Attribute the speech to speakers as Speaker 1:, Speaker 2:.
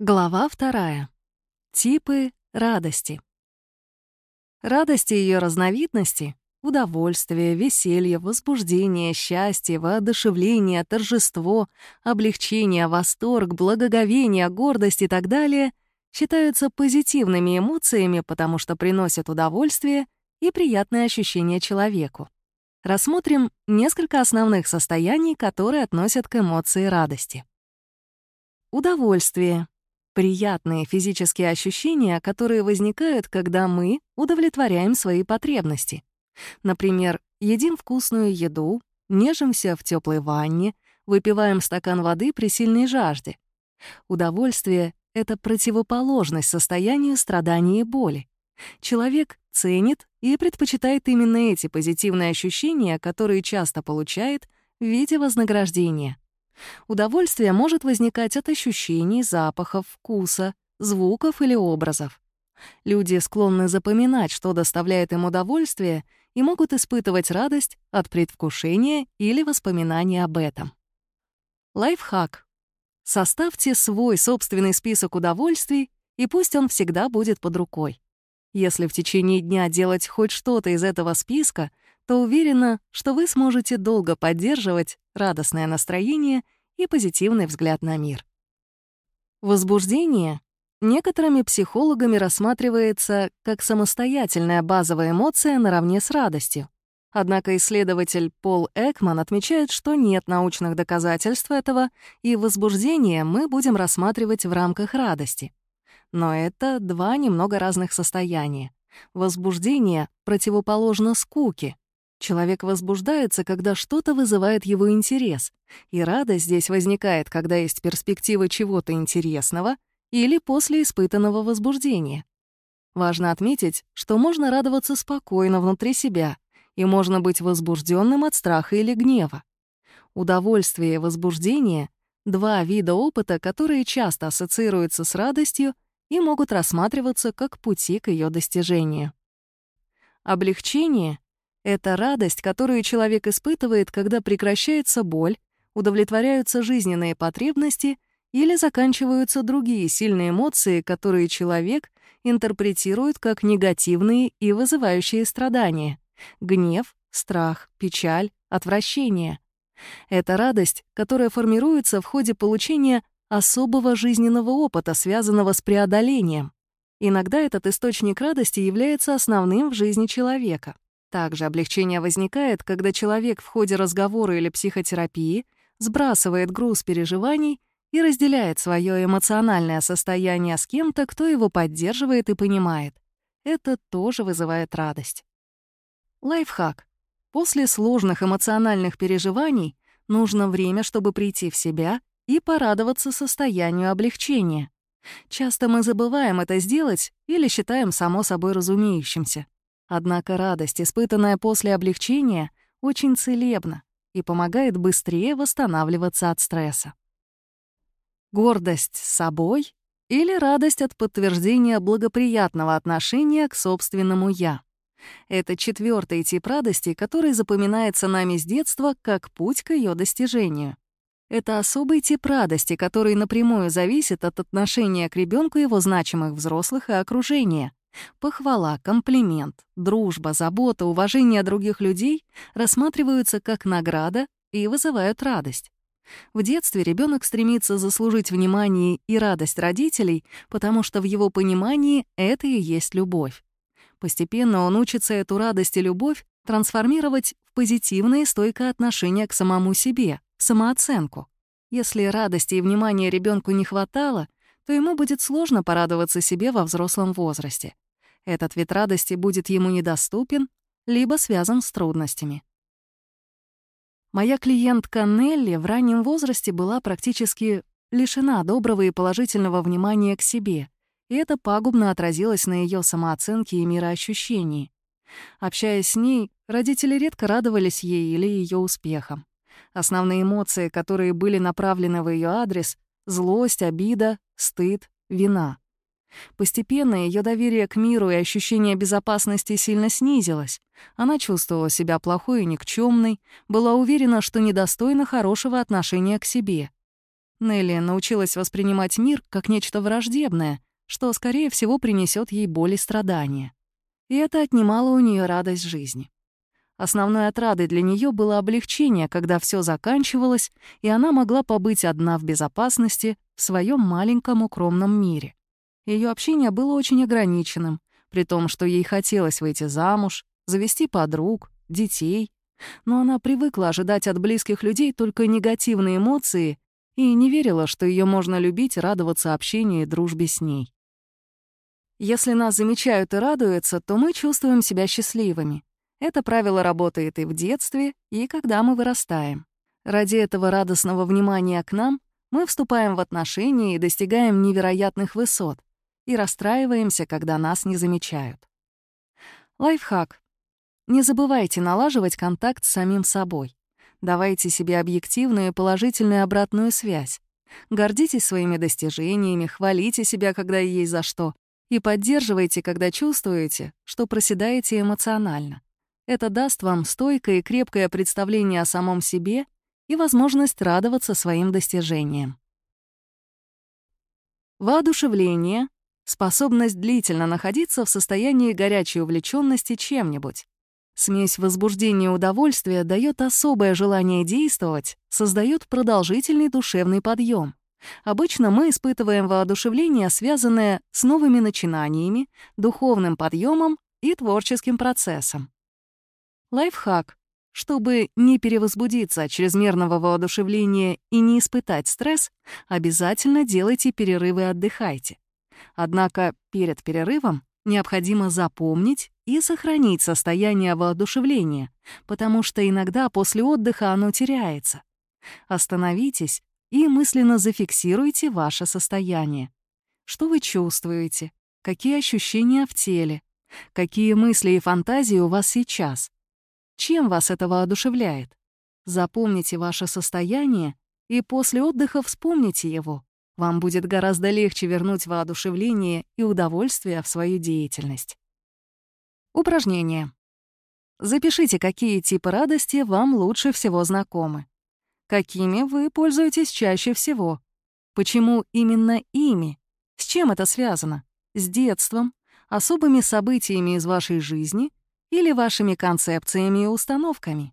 Speaker 1: Глава вторая. Типы радости. Радость и ее разновидности — удовольствие, веселье, возбуждение, счастье, воодушевление, торжество, облегчение, восторг, благоговение, гордость и так далее — считаются позитивными эмоциями, потому что приносят удовольствие и приятные ощущения человеку. Рассмотрим несколько основных состояний, которые относят к эмоции радости. Удовольствие приятные физические ощущения, которые возникают, когда мы удовлетворяем свои потребности. Например, едим вкусную еду, нежимся в теплой ванне, выпиваем стакан воды при сильной жажде. Удовольствие — это противоположность состоянию страдания и боли. Человек ценит и предпочитает именно эти позитивные ощущения, которые часто получает в виде вознаграждения. Удовольствие может возникать от ощущений, запахов, вкуса, звуков или образов. Люди склонны запоминать, что доставляет им удовольствие, и могут испытывать радость от предвкушения или воспоминания об этом. Лайфхак. Составьте свой собственный список удовольствий, и пусть он всегда будет под рукой. Если в течение дня делать хоть что-то из этого списка — то уверена, что вы сможете долго поддерживать радостное настроение и позитивный взгляд на мир. Возбуждение некоторыми психологами рассматривается как самостоятельная базовая эмоция наравне с радостью. Однако исследователь Пол Экман отмечает, что нет научных доказательств этого, и возбуждение мы будем рассматривать в рамках радости. Но это два немного разных состояния. Возбуждение противоположно скуке, Человек возбуждается, когда что-то вызывает его интерес, и радость здесь возникает, когда есть перспектива чего-то интересного или после испытанного возбуждения. Важно отметить, что можно радоваться спокойно внутри себя, и можно быть возбужденным от страха или гнева. Удовольствие и возбуждение — два вида опыта, которые часто ассоциируются с радостью и могут рассматриваться как пути к ее достижению. Облегчение это радость, которую человек испытывает, когда прекращается боль, удовлетворяются жизненные потребности или заканчиваются другие сильные эмоции, которые человек интерпретирует как негативные и вызывающие страдания — гнев, страх, печаль, отвращение. Это радость, которая формируется в ходе получения особого жизненного опыта, связанного с преодолением. Иногда этот источник радости является основным в жизни человека. Также облегчение возникает, когда человек в ходе разговора или психотерапии сбрасывает груз переживаний и разделяет свое эмоциональное состояние с кем-то, кто его поддерживает и понимает. Это тоже вызывает радость. Лайфхак. После сложных эмоциональных переживаний нужно время, чтобы прийти в себя и порадоваться состоянию облегчения. Часто мы забываем это сделать или считаем само собой разумеющимся. Однако радость, испытанная после облегчения, очень целебна и помогает быстрее восстанавливаться от стресса. Гордость собой или радость от подтверждения благоприятного отношения к собственному «я». Это четвертый тип радости, который запоминается нами с детства как путь к ее достижению. Это особый тип радости, который напрямую зависит от отношения к ребенку его значимых взрослых и окружения. Похвала, комплимент, дружба, забота, уважение других людей рассматриваются как награда и вызывают радость. В детстве ребенок стремится заслужить внимание и радость родителей, потому что в его понимании это и есть любовь. Постепенно он учится эту радость и любовь трансформировать в позитивное и стойкое отношение к самому себе, самооценку. Если радости и внимания ребенку не хватало, то ему будет сложно порадоваться себе во взрослом возрасте. Этот вид радости будет ему недоступен, либо связан с трудностями. Моя клиентка Нелли в раннем возрасте была практически лишена доброго и положительного внимания к себе, и это пагубно отразилось на ее самооценке и мироощущении. Общаясь с ней, родители редко радовались ей или ее успехам. Основные эмоции, которые были направлены в ее адрес — злость, обида, стыд, вина — Постепенно ее доверие к миру и ощущение безопасности сильно снизилось. Она чувствовала себя плохой и никчемной, была уверена, что недостойна хорошего отношения к себе. Нелли научилась воспринимать мир как нечто враждебное, что, скорее всего, принесет ей боль и страдания. И это отнимало у нее радость жизни. Основной отрадой для нее было облегчение, когда все заканчивалось, и она могла побыть одна в безопасности в своем маленьком укромном мире. Ее общение было очень ограниченным, при том, что ей хотелось выйти замуж, завести подруг, детей. Но она привыкла ожидать от близких людей только негативные эмоции и не верила, что ее можно любить радоваться общению и дружбе с ней. Если нас замечают и радуются, то мы чувствуем себя счастливыми. Это правило работает и в детстве, и когда мы вырастаем. Ради этого радостного внимания к нам мы вступаем в отношения и достигаем невероятных высот, и расстраиваемся, когда нас не замечают. Лайфхак. Не забывайте налаживать контакт с самим собой. Давайте себе объективную и положительную обратную связь. Гордитесь своими достижениями, хвалите себя, когда есть за что, и поддерживайте, когда чувствуете, что проседаете эмоционально. Это даст вам стойкое и крепкое представление о самом себе и возможность радоваться своим достижениям. Воодушевление — способность длительно находиться в состоянии горячей увлеченности чем-нибудь. Смесь возбуждения и удовольствия дает особое желание действовать, создает продолжительный душевный подъем. Обычно мы испытываем воодушевление, связанное с новыми начинаниями, духовным подъемом и творческим процессом. Лайфхак. Чтобы не перевозбудиться от чрезмерного воодушевления и не испытать стресс, обязательно делайте перерывы и отдыхайте. Однако перед перерывом необходимо запомнить и сохранить состояние воодушевления, потому что иногда после отдыха оно теряется. Остановитесь и мысленно зафиксируйте ваше состояние. Что вы чувствуете? Какие ощущения в теле? Какие мысли и фантазии у вас сейчас? Чем вас это воодушевляет? Запомните ваше состояние и после отдыха вспомните его. Вам будет гораздо легче вернуть воодушевление и удовольствие в свою деятельность. Упражнение. Запишите, какие типы радости вам лучше всего знакомы. Какими вы пользуетесь чаще всего? Почему именно ими? С чем это связано? С детством? Особыми событиями из вашей жизни? Или вашими концепциями и установками?